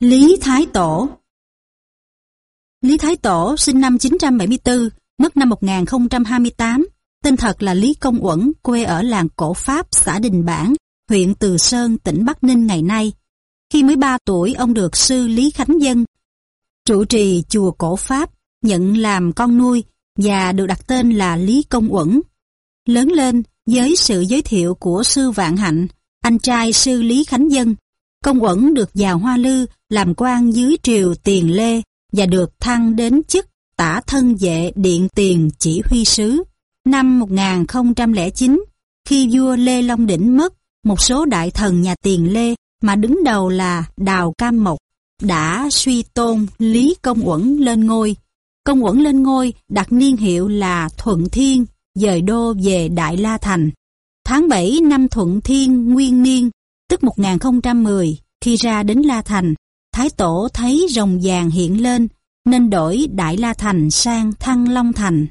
Lý Thái Tổ Lý Thái Tổ sinh năm 974, mất năm 1028, tên thật là Lý Công Uẩn, quê ở làng Cổ Pháp, xã Đình Bản, huyện Từ Sơn, tỉnh Bắc Ninh ngày nay. Khi mới 3 tuổi, ông được sư Lý Khánh Dân, trụ trì chùa Cổ Pháp, nhận làm con nuôi và được đặt tên là Lý Công Uẩn. Lớn lên, với sự giới thiệu của sư Vạn Hạnh, anh trai sư Lý Khánh Dân, Công Uẩn được vào Hoa Lư làm quan dưới triều Tiền Lê và được thăng đến chức tả thân vệ điện tiền chỉ huy sứ. Năm 1009, khi vua Lê Long Đỉnh mất, một số đại thần nhà Tiền Lê mà đứng đầu là Đào Cam Mộc đã suy tôn Lý Công Uẩn lên ngôi. Công Uẩn lên ngôi đặt niên hiệu là Thuận Thiên, dời đô về Đại La Thành. Tháng 7 năm Thuận Thiên Nguyên Niên, tức 1010, khi ra đến La Thành, Thái Tổ thấy rồng vàng hiện lên, nên đổi Đại La Thành sang Thăng Long Thành.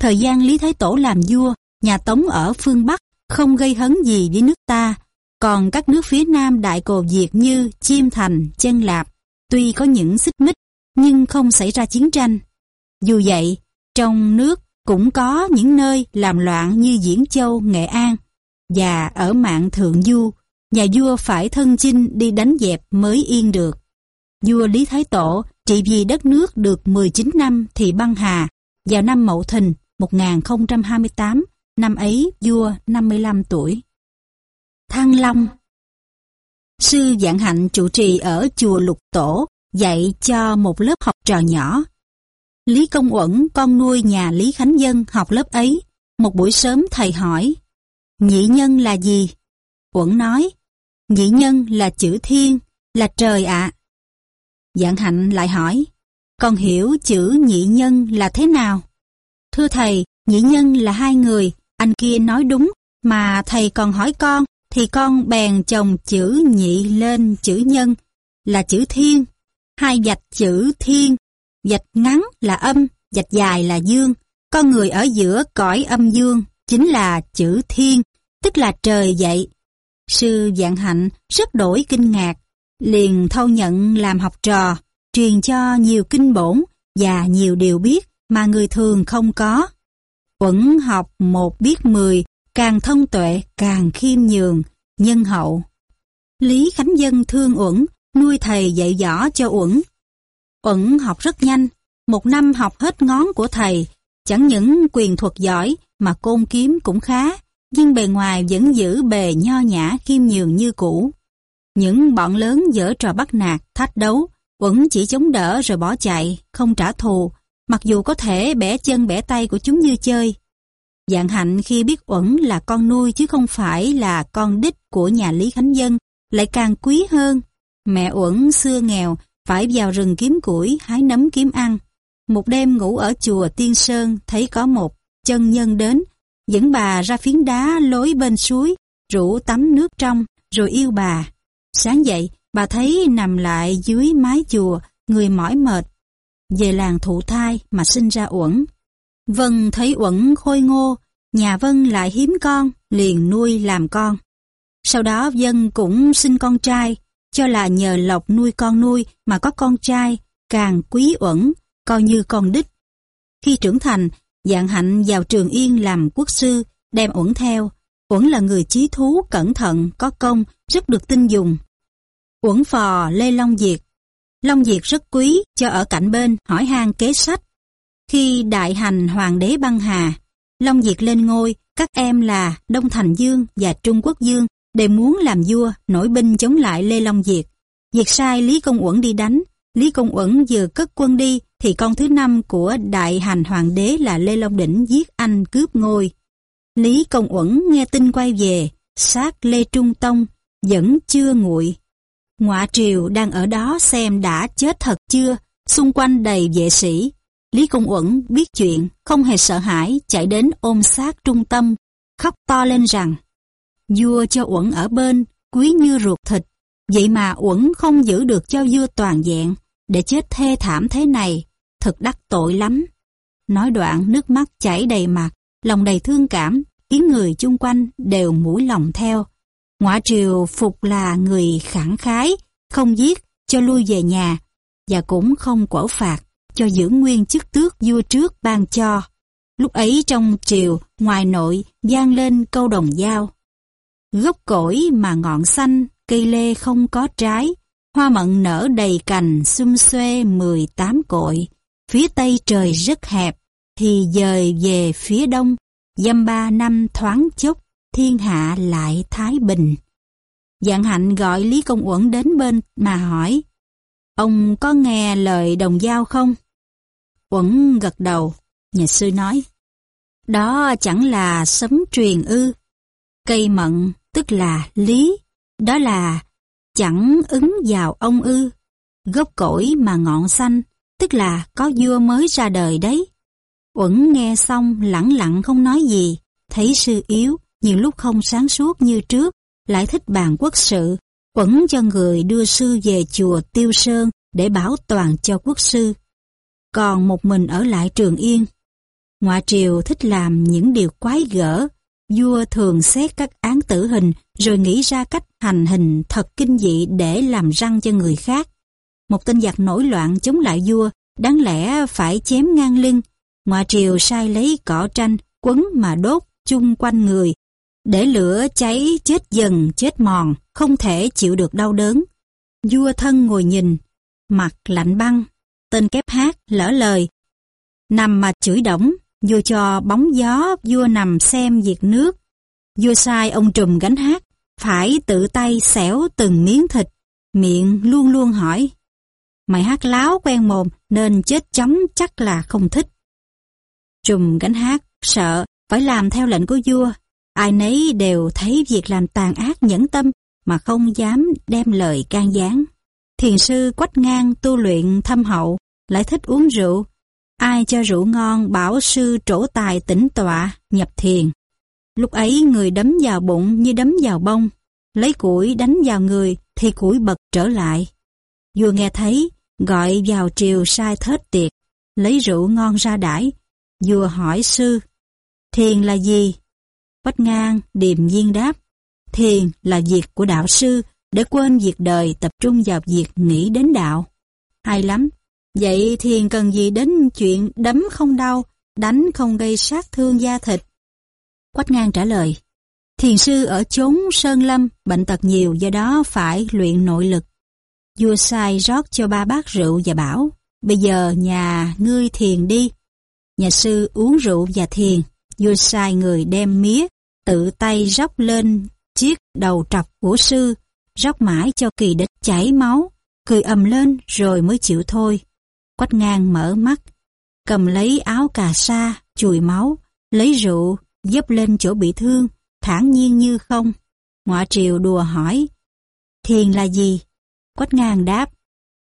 Thời gian Lý Thái Tổ làm vua, nhà Tống ở phương Bắc không gây hấn gì với nước ta, còn các nước phía Nam Đại Cồ Việt như Chiêm Thành, Chân Lạp, tuy có những xích mích, nhưng không xảy ra chiến tranh. Dù vậy, trong nước cũng có những nơi làm loạn như Diễn Châu, Nghệ An, và ở mạng Thượng Du, nhà vua phải thân chinh đi đánh dẹp mới yên được. Vua Lý Thái Tổ trị vì đất nước được 19 năm thì băng hà, vào năm Mậu Thìn 1028, năm ấy vua 55 tuổi. Thăng Long Sư Dạng Hạnh trụ trì ở chùa Lục Tổ, dạy cho một lớp học trò nhỏ. Lý Công Uẩn, con nuôi nhà Lý Khánh Dân học lớp ấy. Một buổi sớm thầy hỏi, nhị nhân là gì? Uẩn nói, nhị nhân là chữ thiên, là trời ạ. Dạng Hạnh lại hỏi, con hiểu chữ nhị nhân là thế nào? Thưa thầy, nhị nhân là hai người, anh kia nói đúng, mà thầy còn hỏi con, thì con bèn chồng chữ nhị lên chữ nhân, là chữ thiên. Hai dạch chữ thiên, dạch ngắn là âm, dạch dài là dương. Con người ở giữa cõi âm dương, chính là chữ thiên, tức là trời vậy. Sư Dạng Hạnh rất đổi kinh ngạc, liền thâu nhận làm học trò, truyền cho nhiều kinh bổn và nhiều điều biết mà người thường không có. Uẩn học một biết mười, càng thông tuệ càng khiêm nhường, nhân hậu. Lý Khánh Dân thương Uẩn, nuôi thầy dạy võ cho Uẩn. Uẩn học rất nhanh, một năm học hết ngón của thầy, chẳng những quyền thuật giỏi mà côn kiếm cũng khá, nhưng bề ngoài vẫn giữ bề nho nhã khiêm nhường như cũ. Những bọn lớn dở trò bắt nạt, thách đấu, Uẩn chỉ chống đỡ rồi bỏ chạy, không trả thù, mặc dù có thể bẻ chân bẻ tay của chúng như chơi. Dạng hạnh khi biết Uẩn là con nuôi chứ không phải là con đích của nhà Lý Khánh Dân, lại càng quý hơn. Mẹ Uẩn xưa nghèo, phải vào rừng kiếm củi, hái nấm kiếm ăn. Một đêm ngủ ở chùa Tiên Sơn, thấy có một chân nhân đến, dẫn bà ra phiến đá lối bên suối, rủ tắm nước trong, rồi yêu bà. Sáng dậy, bà thấy nằm lại dưới mái chùa, người mỏi mệt. Về làng thụ thai mà sinh ra Uẩn. Vân thấy Uẩn khôi ngô, nhà Vân lại hiếm con, liền nuôi làm con. Sau đó Vân cũng sinh con trai, cho là nhờ lộc nuôi con nuôi mà có con trai, càng quý Uẩn, coi như con đích. Khi trưởng thành, Dạng Hạnh vào Trường Yên làm quốc sư, đem Uẩn theo. Uẩn là người trí thú, cẩn thận, có công, rất được tin dùng. Uẩn phò Lê Long Diệt Long Diệt rất quý, cho ở cạnh bên, hỏi han kế sách. Khi đại hành hoàng đế băng hà, Long Diệt lên ngôi, các em là Đông Thành Dương và Trung Quốc Dương đều muốn làm vua, nổi binh chống lại Lê Long Diệt. Diệt sai Lý Công Uẩn đi đánh, Lý Công Uẩn vừa cất quân đi thì con thứ năm của đại hành hoàng đế là Lê Long Đỉnh giết anh cướp ngôi. Lý Công Uẩn nghe tin quay về, sát Lê Trung Tông, vẫn chưa nguội. Ngoại triều đang ở đó xem đã chết thật chưa, xung quanh đầy vệ sĩ. Lý Công Uẩn biết chuyện, không hề sợ hãi, chạy đến ôm sát trung tâm, khóc to lên rằng Vua cho Uẩn ở bên, quý như ruột thịt, vậy mà Uẩn không giữ được cho vua toàn dạng, để chết thê thảm thế này, thật đắc tội lắm. Nói đoạn nước mắt chảy đầy mặt, lòng đầy thương cảm, khiến người chung quanh đều mũi lòng theo. Ngoại triều phục là người khẳng khái, không giết, cho lui về nhà, và cũng không quở phạt cho giữ nguyên chức tước vua trước ban cho. Lúc ấy trong triều, ngoài nội, gian lên câu đồng dao. Gốc cổi mà ngọn xanh, cây lê không có trái, hoa mận nở đầy cành, xum xuê 18 cội. Phía tây trời rất hẹp, thì dời về phía đông, dăm ba năm thoáng chốc, thiên hạ lại thái bình. Dạng hạnh gọi Lý Công Uẩn đến bên mà hỏi, ông có nghe lời đồng giao không? Uẩn gật đầu, nhà sư nói, đó chẳng là sấm truyền ư. Cây mận, tức là lý, đó là chẳng ứng vào ông ư. Gốc cổi mà ngọn xanh, tức là có vua mới ra đời đấy. Uẩn nghe xong lặng lặng không nói gì, thấy sư yếu, nhiều lúc không sáng suốt như trước, lại thích bàn quốc sự. Uẩn cho người đưa sư về chùa Tiêu Sơn để bảo toàn cho quốc sư. Còn một mình ở lại Trường Yên. Ngoại triều thích làm những điều quái gở, vua thường xét các án tử hình rồi nghĩ ra cách hành hình thật kinh dị để làm răng cho người khác. Một tên giặc nổi loạn chống lại vua, đáng lẽ phải chém ngang lưng. Ngoại triều sai lấy cỏ tranh, quấn mà đốt chung quanh người, để lửa cháy chết dần chết mòn, không thể chịu được đau đớn. Vua thân ngồi nhìn, mặt lạnh băng, tên kép hát lỡ lời. Nằm mà chửi đổng, vua cho bóng gió, vua nằm xem việc nước. Vua sai ông trùm gánh hát, phải tự tay xẻo từng miếng thịt, miệng luôn luôn hỏi. Mày hát láo quen mồm nên chết chóng chắc là không thích. Trùm gánh hát, sợ, phải làm theo lệnh của vua. Ai nấy đều thấy việc làm tàn ác nhẫn tâm mà không dám đem lời can gián. Thiền sư quách ngang tu luyện thâm hậu, lại thích uống rượu. Ai cho rượu ngon bảo sư trổ tài tĩnh tọa, nhập thiền. Lúc ấy người đấm vào bụng như đấm vào bông, lấy củi đánh vào người thì củi bật trở lại. vừa nghe thấy, gọi vào triều sai thết tiệc, lấy rượu ngon ra đãi. vừa hỏi sư, thiền là gì? Quách ngang điềm nhiên đáp, thiền là việc của đạo sư để quên việc đời tập trung vào việc nghĩ đến đạo. Hay lắm, vậy thiền cần gì đến chuyện đấm không đau, đánh không gây sát thương da thịt? Quách ngang trả lời, thiền sư ở chốn sơn lâm, bệnh tật nhiều do đó phải luyện nội lực. Vua sai rót cho ba bát rượu và bảo, bây giờ nhà ngươi thiền đi. Nhà sư uống rượu và thiền, vua sai người đem mía, tự tay róc lên chiếc đầu trọc của sư, róc mãi cho kỳ địch chảy máu, cười ầm lên rồi mới chịu thôi. Quách ngang mở mắt, cầm lấy áo cà sa, chùi máu, lấy rượu, dấp lên chỗ bị thương, thản nhiên như không. Ngoại triều đùa hỏi, thiền là gì? Quách ngang đáp,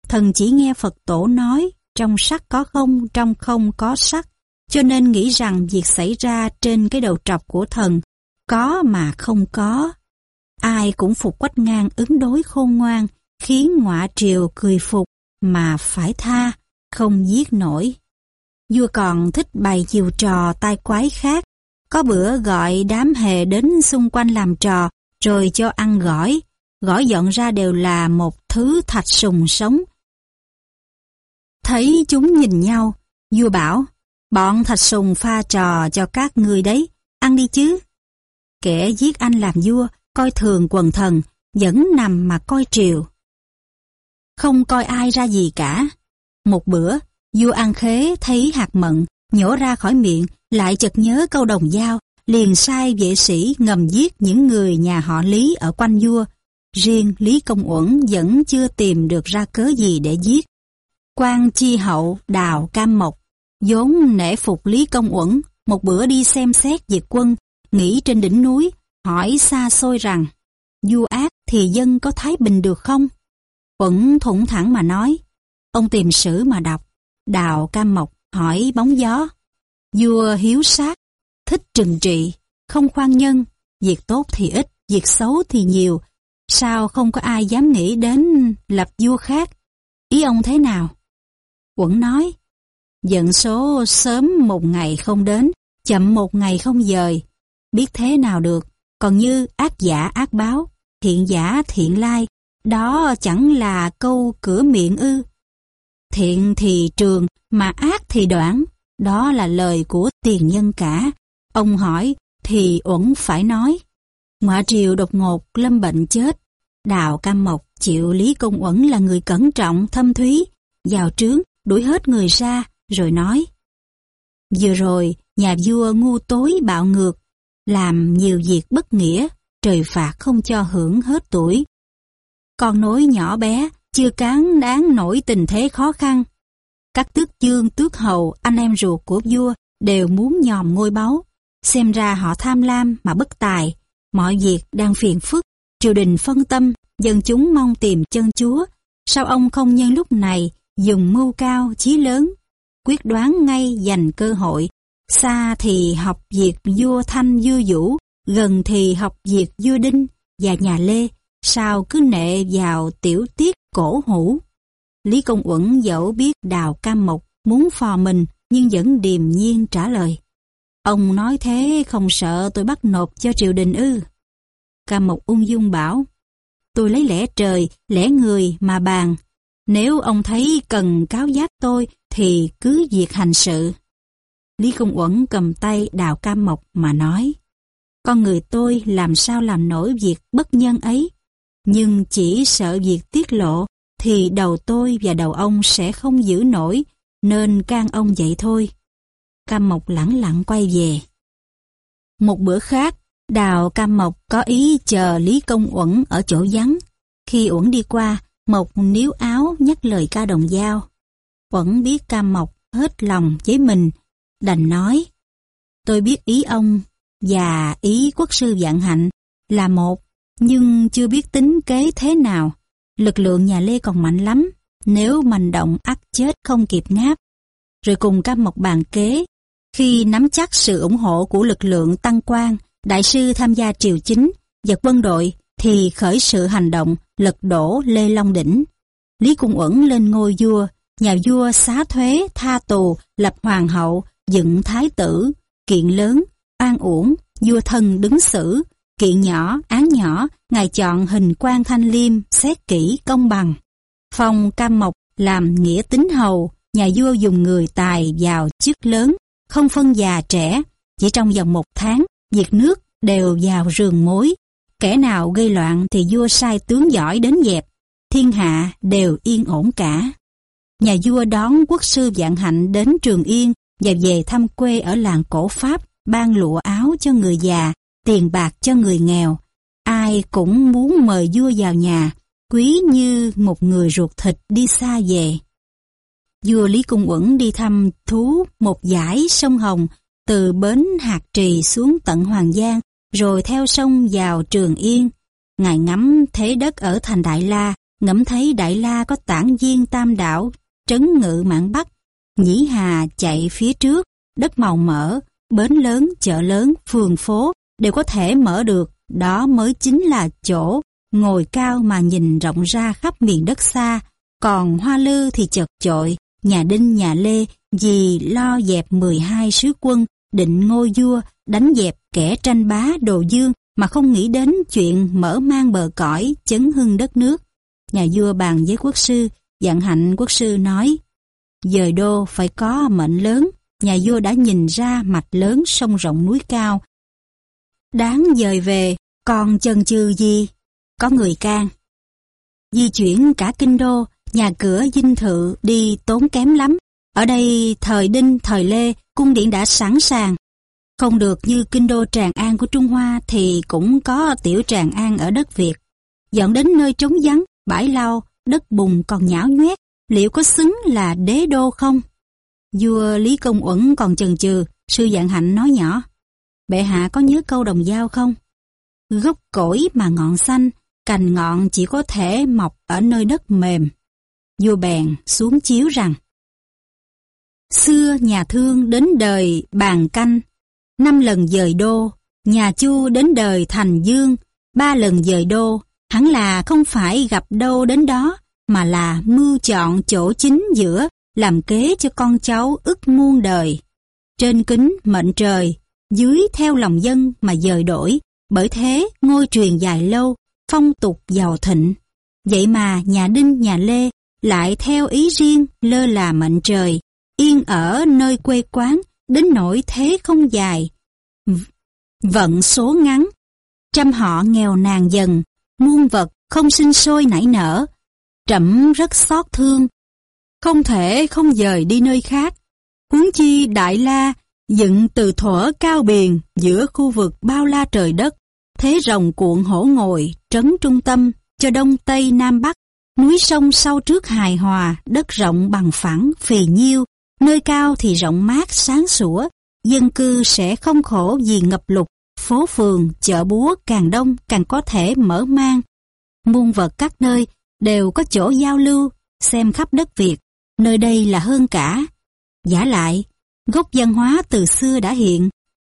thần chỉ nghe Phật tổ nói, trong sắc có không, trong không có sắc, cho nên nghĩ rằng việc xảy ra trên cái đầu trọc của thần có mà không có. Ai cũng phục quách ngang ứng đối khôn ngoan, khiến ngọa triều cười phục mà phải tha, không giết nổi. Vua còn thích bày chiều trò tai quái khác, có bữa gọi đám hề đến xung quanh làm trò, rồi cho ăn gỏi. Gỏi dọn ra đều là một thứ thạch sùng sống. Thấy chúng nhìn nhau, vua bảo, bọn thạch sùng pha trò cho các người đấy, ăn đi chứ. Kẻ giết anh làm vua, coi thường quần thần, vẫn nằm mà coi triều. Không coi ai ra gì cả. Một bữa, vua ăn khế thấy hạt mận, nhổ ra khỏi miệng, lại chợt nhớ câu đồng dao, liền sai vệ sĩ ngầm giết những người nhà họ Lý ở quanh vua. Riêng Lý Công Uẩn vẫn chưa tìm được ra cớ gì để giết. quan chi hậu đào cam mộc, vốn nể phục Lý Công Uẩn, một bữa đi xem xét diệt quân, nghỉ trên đỉnh núi, hỏi xa xôi rằng, vua ác thì dân có thái bình được không? Uẩn thủng thẳng mà nói, ông tìm sử mà đọc, đào cam mộc hỏi bóng gió. Vua hiếu sát, thích trừng trị, không khoan nhân, việc tốt thì ít, việc xấu thì nhiều. Sao không có ai dám nghĩ đến lập vua khác? Ý ông thế nào? Quẩn nói, giận số sớm một ngày không đến, chậm một ngày không dời. Biết thế nào được, còn như ác giả ác báo, thiện giả thiện lai, Đó chẳng là câu cửa miệng ư. Thiện thì trường, mà ác thì đoạn. Đó là lời của tiền nhân cả. Ông hỏi thì uẩn phải nói. Ngoại triều đột ngột lâm bệnh chết. Đào Cam Mộc chịu Lý Công Uẩn là người cẩn trọng, thâm thúy, vào trướng, đuổi hết người ra, rồi nói. Vừa rồi, nhà vua ngu tối bạo ngược, làm nhiều việc bất nghĩa, trời phạt không cho hưởng hết tuổi. Con nối nhỏ bé, chưa cán đáng nổi tình thế khó khăn. Các tước chương tước hầu, anh em ruột của vua đều muốn nhòm ngôi báu. Xem ra họ tham lam mà bất tài, mọi việc đang phiền phức, triều đình phân tâm, dân chúng mong tìm chân chúa. Sao ông không nhân lúc này dùng mưu cao, chí lớn, quyết đoán ngay dành cơ hội, xa thì học việc vua Thanh vua Vũ, gần thì học việc vua Đinh và nhà Lê, sao cứ nệ vào tiểu tiết cổ hủ. Lý Công Uẩn dẫu biết đào cam mộc muốn phò mình nhưng vẫn điềm nhiên trả lời. Ông nói thế không sợ tôi bắt nộp cho triều đình ư. Cam Mộc ung dung bảo, tôi lấy lẽ trời, lẽ người mà bàn. Nếu ông thấy cần cáo giác tôi thì cứ việc hành sự. Lý Công Uẩn cầm tay đào Cam Mộc mà nói, con người tôi làm sao làm nổi việc bất nhân ấy, nhưng chỉ sợ việc tiết lộ thì đầu tôi và đầu ông sẽ không giữ nổi, nên can ông vậy thôi. Cam Mộc lẳng lặng quay về. Một bữa khác, Đào Cam Mộc có ý chờ Lý Công Uẩn ở chỗ vắng. Khi Uẩn đi qua, Mộc níu áo nhắc lời ca đồng giao. Uẩn biết Cam Mộc hết lòng với mình, đành nói. Tôi biết ý ông và ý quốc sư vạn hạnh là một, nhưng chưa biết tính kế thế nào. Lực lượng nhà Lê còn mạnh lắm, nếu mạnh động ắt chết không kịp ngáp. Rồi cùng Cam Mộc bàn kế, khi nắm chắc sự ủng hộ của lực lượng tăng quan, đại sư tham gia triều chính và quân đội thì khởi sự hành động lật đổ Lê Long Đỉnh. Lý Cung Uẩn lên ngôi vua, nhà vua xá thuế, tha tù, lập hoàng hậu, dựng thái tử, kiện lớn, an uổng, vua thân đứng xử, kiện nhỏ, án nhỏ, ngài chọn hình quan thanh liêm, xét kỹ, công bằng. Phong Cam Mộc làm nghĩa tính hầu, nhà vua dùng người tài vào chức lớn, không phân già trẻ, chỉ trong vòng một tháng, diệt nước đều vào rường mối. Kẻ nào gây loạn thì vua sai tướng giỏi đến dẹp, thiên hạ đều yên ổn cả. Nhà vua đón quốc sư Vạn Hạnh đến Trường Yên và về thăm quê ở làng cổ Pháp, ban lụa áo cho người già, tiền bạc cho người nghèo. Ai cũng muốn mời vua vào nhà, quý như một người ruột thịt đi xa về. Vua Lý Cung Uẩn đi thăm thú một dải sông Hồng từ bến Hạt Trì xuống tận Hoàng Giang, rồi theo sông vào Trường Yên. Ngài ngắm thế đất ở thành Đại La, ngẫm thấy Đại La có tản viên tam đảo, trấn ngự mạn Bắc, Nhĩ Hà chạy phía trước, đất màu mỡ, bến lớn, chợ lớn, phường phố đều có thể mở được, đó mới chính là chỗ ngồi cao mà nhìn rộng ra khắp miền đất xa, còn Hoa Lư thì chật chội, nhà Đinh nhà Lê vì lo dẹp 12 sứ quân định ngôi vua đánh dẹp kẻ tranh bá đồ dương mà không nghĩ đến chuyện mở mang bờ cõi chấn hưng đất nước. Nhà vua bàn với quốc sư, dặn hạnh quốc sư nói, dời đô phải có mệnh lớn, nhà vua đã nhìn ra mạch lớn sông rộng núi cao. Đáng dời về, còn chần chừ gì? Có người can. Di chuyển cả kinh đô, nhà cửa dinh thự đi tốn kém lắm. Ở đây thời Đinh, thời Lê, cung điện đã sẵn sàng. Không được như kinh đô Tràng An của Trung Hoa thì cũng có tiểu Tràng An ở đất Việt. dẫn đến nơi trống vắng, bãi lau, đất bùn còn nhão nhoét, liệu có xứng là đế đô không? Vua Lý Công Uẩn còn chần chừ, sư dạng hạnh nói nhỏ. Bệ hạ có nhớ câu đồng dao không? Gốc cỗi mà ngọn xanh, cành ngọn chỉ có thể mọc ở nơi đất mềm. Vua bèn xuống chiếu rằng Xưa nhà thương đến đời bàn canh, năm lần dời đô, nhà chu đến đời thành dương, ba lần dời đô, hẳn là không phải gặp đâu đến đó, mà là mưu chọn chỗ chính giữa, làm kế cho con cháu ức muôn đời. Trên kính mệnh trời, dưới theo lòng dân mà dời đổi, bởi thế ngôi truyền dài lâu, phong tục giàu thịnh. Vậy mà nhà Đinh nhà Lê lại theo ý riêng lơ là mệnh trời, yên ở nơi quê quán, đến nỗi thế không dài. Vận số ngắn, trăm họ nghèo nàn dần, muôn vật không sinh sôi nảy nở. Trẫm rất xót thương, không thể không dời đi nơi khác. Huống chi Đại La dựng từ thuở cao biển giữa khu vực bao la trời đất, thế rồng cuộn hổ ngồi, trấn trung tâm, cho đông tây nam bắc, núi sông sau trước hài hòa, đất rộng bằng phẳng, phì nhiêu, nơi cao thì rộng mát, sáng sủa, dân cư sẽ không khổ vì ngập lụt, phố phường, chợ búa càng đông càng có thể mở mang. Muôn vật các nơi đều có chỗ giao lưu, xem khắp đất Việt, nơi đây là hơn cả. Giả lại, gốc văn hóa từ xưa đã hiện,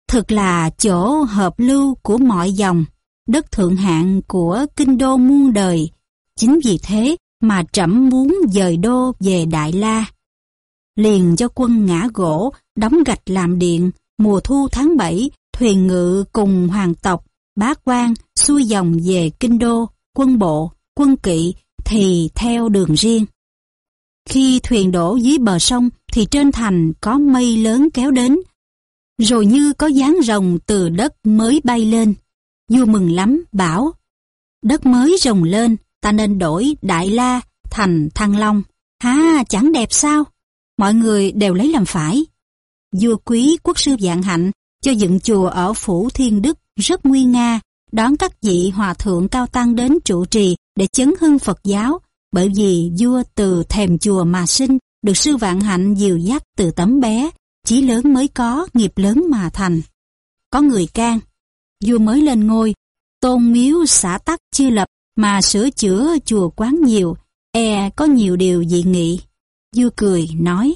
thực là chỗ hợp lưu của mọi dòng, đất thượng hạng của kinh đô muôn đời. Chính vì thế mà trẫm muốn dời đô về Đại La. Liền cho quân ngã gỗ, đóng gạch làm điện, mùa thu tháng 7, thuyền ngự cùng hoàng tộc, bá quan xuôi dòng về kinh đô, quân bộ, quân kỵ thì theo đường riêng. Khi thuyền đổ dưới bờ sông thì trên thành có mây lớn kéo đến, rồi như có dáng rồng từ đất mới bay lên. Vua mừng lắm, bảo, đất mới rồng lên, ta nên đổi Đại La thành Thăng Long. ha chẳng đẹp sao? Mọi người đều lấy làm phải. Vua quý quốc sư dạng hạnh cho dựng chùa ở Phủ Thiên Đức rất nguy nga, đón các vị hòa thượng cao tăng đến trụ trì để chấn hưng Phật giáo, bởi vì vua từ thèm chùa mà sinh, được sư vạn hạnh dìu dắt từ tấm bé, chí lớn mới có, nghiệp lớn mà thành. Có người can, vua mới lên ngôi, tôn miếu xã tắc chưa lập mà sửa chữa chùa quán nhiều, e có nhiều điều dị nghị. Vua cười, nói,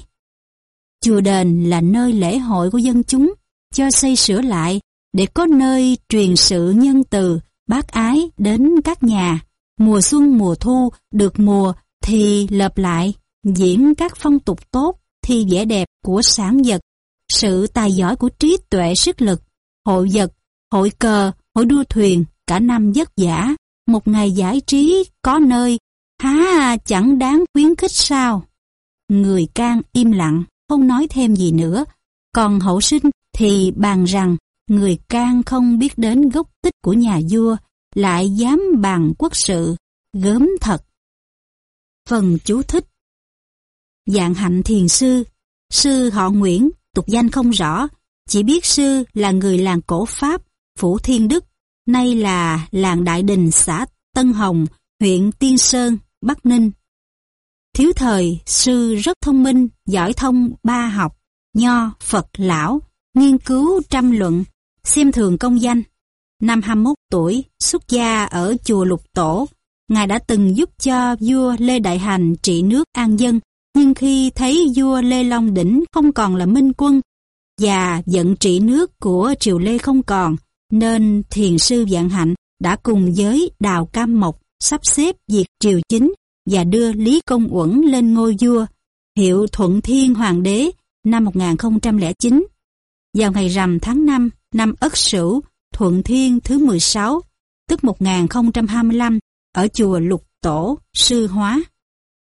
Chùa đền là nơi lễ hội của dân chúng, cho xây sửa lại, để có nơi truyền sự nhân từ, bác ái đến các nhà. Mùa xuân mùa thu được mùa thì lập lại, diễn các phong tục tốt, thi vẻ đẹp của sản vật, sự tài giỏi của trí tuệ sức lực, hội vật, hội cờ, hội đua thuyền, cả năm vất vả, một ngày giải trí có nơi, há chẳng đáng khuyến khích sao? Người can im lặng, không nói thêm gì nữa, còn hậu sinh thì bàn rằng người can không biết đến gốc tích của nhà vua, lại dám bàn quốc sự, gớm thật. Phần chú thích Dạng hạnh thiền sư, sư họ Nguyễn, tục danh không rõ, chỉ biết sư là người làng cổ Pháp, Phủ Thiên Đức, nay là làng Đại Đình xã Tân Hồng, huyện Tiên Sơn, Bắc Ninh. Thiếu thời, sư rất thông minh, giỏi thông ba học, nho, Phật, lão, nghiên cứu trăm luận, xem thường công danh. Năm 21 tuổi, xuất gia ở chùa Lục Tổ, Ngài đã từng giúp cho vua Lê Đại Hành trị nước an dân, nhưng khi thấy vua Lê Long Đỉnh không còn là minh quân và giận trị nước của triều Lê không còn, nên thiền sư Vạn Hạnh đã cùng với Đào Cam Mộc sắp xếp việc triều chính và đưa Lý Công Uẩn lên ngôi vua, hiệu Thuận Thiên Hoàng đế năm 1009. Vào ngày rằm tháng 5 năm Ất Sửu, Thuận Thiên thứ 16, tức 1025, ở chùa Lục Tổ, Sư Hóa.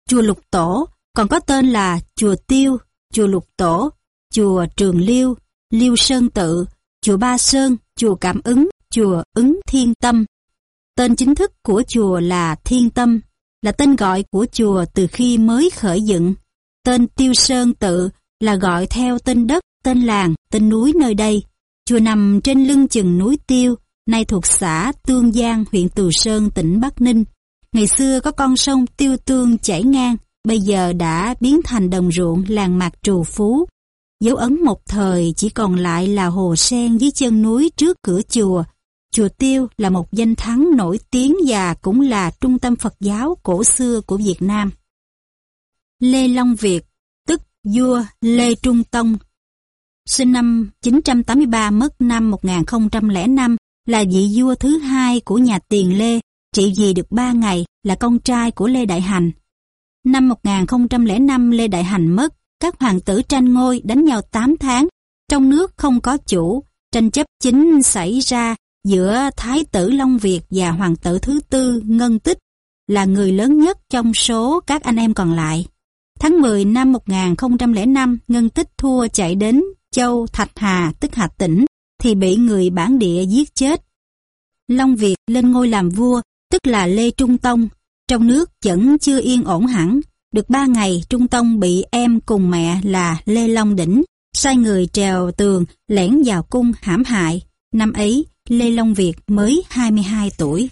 Chùa Lục Tổ còn có tên là Chùa Tiêu, Chùa Lục Tổ, Chùa Trường Liêu, Liêu Sơn Tự, Chùa Ba Sơn, Chùa Cảm Ứng, Chùa Ứng Thiên Tâm. Tên chính thức của chùa là Thiên Tâm, là tên gọi của chùa từ khi mới khởi dựng. Tên Tiêu Sơn Tự là gọi theo tên đất, tên làng, tên núi nơi đây. Chùa nằm trên lưng chừng núi Tiêu, nay thuộc xã Tương Giang, huyện Từ Sơn, tỉnh Bắc Ninh. Ngày xưa có con sông Tiêu Tương chảy ngang, bây giờ đã biến thành đồng ruộng làng mạc trù phú. Dấu ấn một thời chỉ còn lại là hồ sen dưới chân núi trước cửa chùa. Chùa Tiêu là một danh thắng nổi tiếng và cũng là trung tâm Phật giáo cổ xưa của Việt Nam. Lê Long Việt, tức vua Lê Trung Tông, sinh năm 983 mất năm 1005, là vị vua thứ hai của nhà Tiền Lê, trị vì được ba ngày, là con trai của Lê Đại Hành. Năm 1005 Lê Đại Hành mất, các hoàng tử tranh ngôi đánh nhau 8 tháng, trong nước không có chủ, tranh chấp chính xảy ra giữa Thái tử Long Việt và hoàng tử thứ tư Ngân Tích. là người lớn nhất trong số các anh em còn lại. Tháng 10 năm 1005, Ngân Tích thua chạy đến Châu Thạch Hà tức Hà Tĩnh thì bị người bản địa giết chết. Long Việt lên ngôi làm vua tức là Lê Trung Tông. Trong nước vẫn chưa yên ổn hẳn. Được ba ngày Trung Tông bị em cùng mẹ là Lê Long Đỉnh sai người trèo tường lẻn vào cung hãm hại. Năm ấy Lê Long Việt mới 22 tuổi.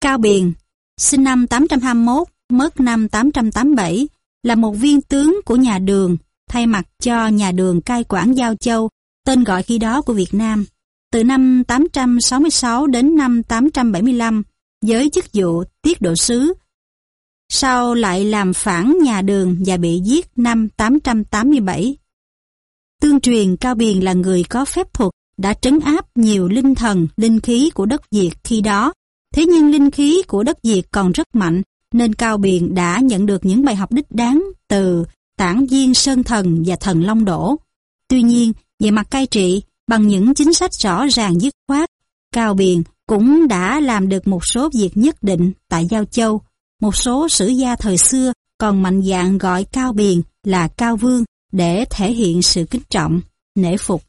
Cao Biền, sinh năm 821, mất năm 887, là một viên tướng của nhà đường, thay mặt cho nhà đường cai quản Giao Châu, tên gọi khi đó của Việt Nam. Từ năm 866 đến năm 875, với chức vụ tiết độ sứ, sau lại làm phản nhà đường và bị giết năm 887. Tương truyền Cao Biền là người có phép thuật đã trấn áp nhiều linh thần, linh khí của đất Việt khi đó. Thế nhưng linh khí của đất Việt còn rất mạnh, nên Cao Biền đã nhận được những bài học đích đáng từ tản viên Sơn Thần và Thần Long Đổ. Tuy nhiên, về mặt cai trị, bằng những chính sách rõ ràng dứt khoát, Cao Biền cũng đã làm được một số việc nhất định tại Giao Châu. Một số sử gia thời xưa còn mạnh dạn gọi Cao Biền là Cao Vương để thể hiện sự kính trọng, nể phục.